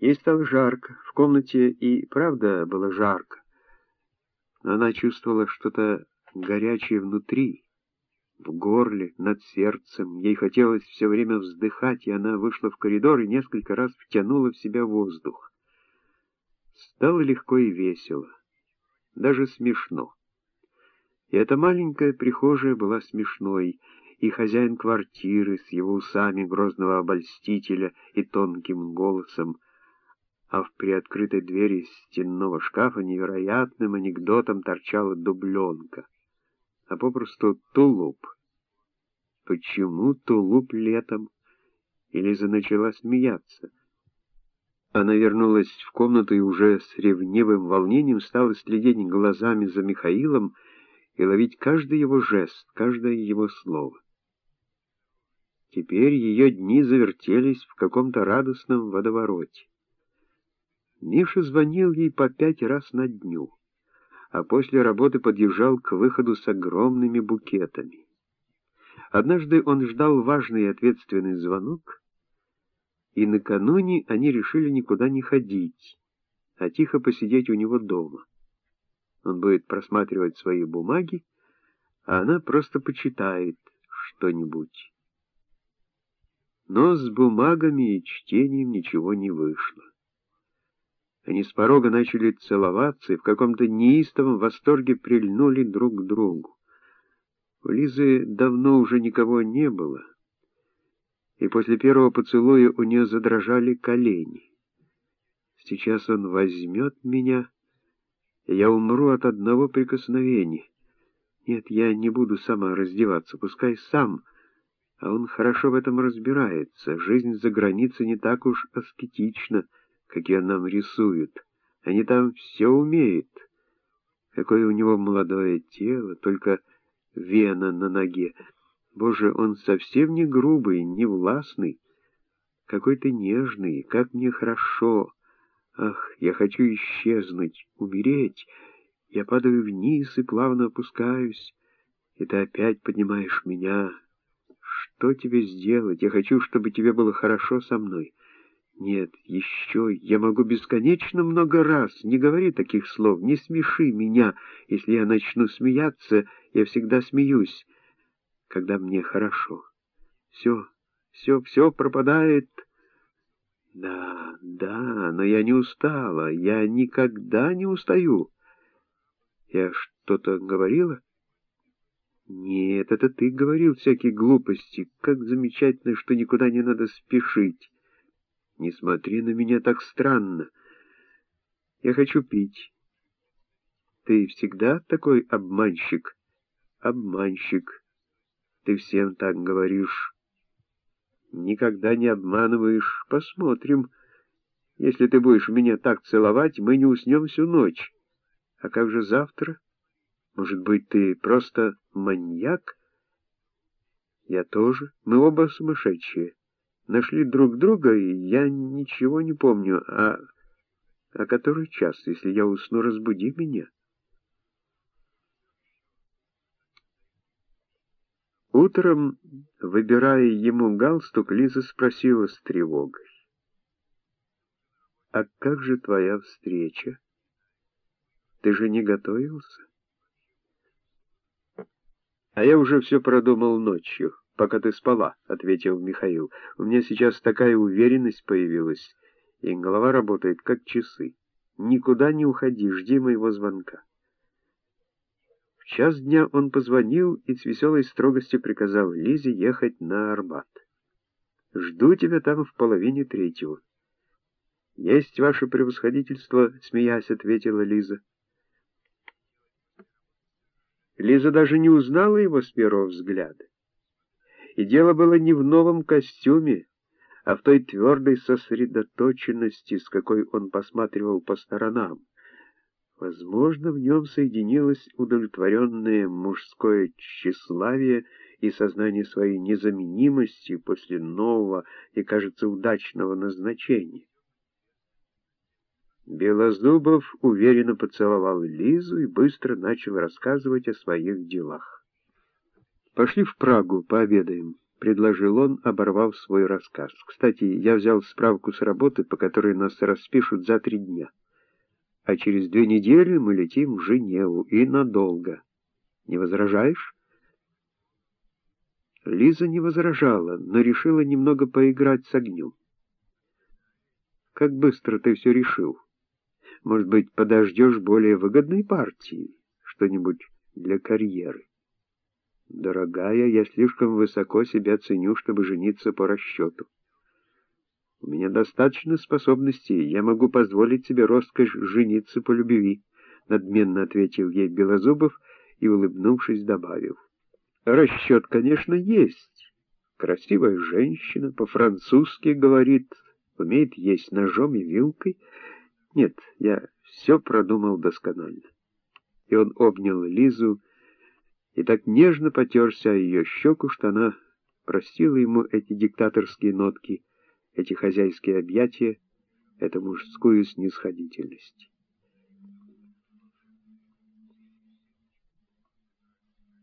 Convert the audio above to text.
Ей стало жарко, в комнате и правда было жарко, но она чувствовала что-то горячее внутри, в горле, над сердцем. Ей хотелось все время вздыхать, и она вышла в коридор и несколько раз втянула в себя воздух. Стало легко и весело, даже смешно. И эта маленькая прихожая была смешной, и хозяин квартиры с его усами грозного обольстителя и тонким голосом, а в приоткрытой двери стенного шкафа невероятным анекдотом торчала дубленка, а попросту тулуп. Почему тулуп летом? И Лиза начала смеяться. Она вернулась в комнату и уже с ревнивым волнением стала следить глазами за Михаилом и ловить каждый его жест, каждое его слово. Теперь ее дни завертелись в каком-то радостном водовороте. Миша звонил ей по пять раз на дню, а после работы подъезжал к выходу с огромными букетами. Однажды он ждал важный и ответственный звонок, и накануне они решили никуда не ходить, а тихо посидеть у него дома. Он будет просматривать свои бумаги, а она просто почитает что-нибудь. Но с бумагами и чтением ничего не вышло. Они с порога начали целоваться и в каком-то неистовом восторге прильнули друг к другу. У Лизы давно уже никого не было, и после первого поцелуя у нее задрожали колени. Сейчас он возьмет меня, и я умру от одного прикосновения. Нет, я не буду сама раздеваться, пускай сам, а он хорошо в этом разбирается. Жизнь за границей не так уж аскетична, как ее нам рисуют. Они там все умеют. Какое у него молодое тело, только вена на ноге. Боже, он совсем не грубый, не властный, какой-то нежный, как мне хорошо. Ах, я хочу исчезнуть, умереть. Я падаю вниз и плавно опускаюсь, и ты опять поднимаешь меня. Что тебе сделать? Я хочу, чтобы тебе было хорошо со мной. Нет, еще я могу бесконечно много раз. Не говори таких слов, не смеши меня. Если я начну смеяться, я всегда смеюсь, когда мне хорошо. Все, все, все пропадает. Да, да, но я не устала, я никогда не устаю. Я что-то говорила? Нет, это ты говорил всякие глупости. Как замечательно, что никуда не надо спешить. Не смотри на меня так странно. Я хочу пить. Ты всегда такой обманщик? Обманщик. Ты всем так говоришь. Никогда не обманываешь. Посмотрим. Если ты будешь меня так целовать, мы не уснем всю ночь. А как же завтра? Может быть, ты просто маньяк? Я тоже. Мы оба сумасшедшие нашли друг друга, и я ничего не помню. А, а который час? Если я усну, разбуди меня. Утром, выбирая ему галстук, Лиза спросила с тревогой. «А как же твоя встреча? Ты же не готовился?» «А я уже все продумал ночью» пока ты спала», — ответил Михаил. «У меня сейчас такая уверенность появилась, и голова работает как часы. Никуда не уходи, жди моего звонка». В час дня он позвонил и с веселой строгостью приказал Лизе ехать на Арбат. «Жду тебя там в половине третьего». «Есть ваше превосходительство», — смеясь ответила Лиза. Лиза даже не узнала его с первого взгляда. И дело было не в новом костюме, а в той твердой сосредоточенности, с какой он посматривал по сторонам. Возможно, в нем соединилось удовлетворенное мужское тщеславие и сознание своей незаменимости после нового и, кажется, удачного назначения. Белозубов уверенно поцеловал Лизу и быстро начал рассказывать о своих делах. Пошли в Прагу, пообедаем. — предложил он, оборвав свой рассказ. «Кстати, я взял справку с работы, по которой нас распишут за три дня. А через две недели мы летим в Женеву, и надолго. Не возражаешь?» Лиза не возражала, но решила немного поиграть с огнем. «Как быстро ты все решил? Может быть, подождешь более выгодной партии? Что-нибудь для карьеры?» Дорогая, я слишком высоко себя ценю, чтобы жениться по расчету. У меня достаточно способностей, я могу позволить себе роскошь жениться по любви, надменно ответил ей Белозубов и, улыбнувшись, добавил. Расчет, конечно, есть. Красивая женщина, по-французски говорит, умеет есть ножом и вилкой. Нет, я все продумал досконально. И он обнял Лизу, и так нежно потерся о ее щеку, что она простила ему эти диктаторские нотки, эти хозяйские объятия, эту мужскую снисходительность.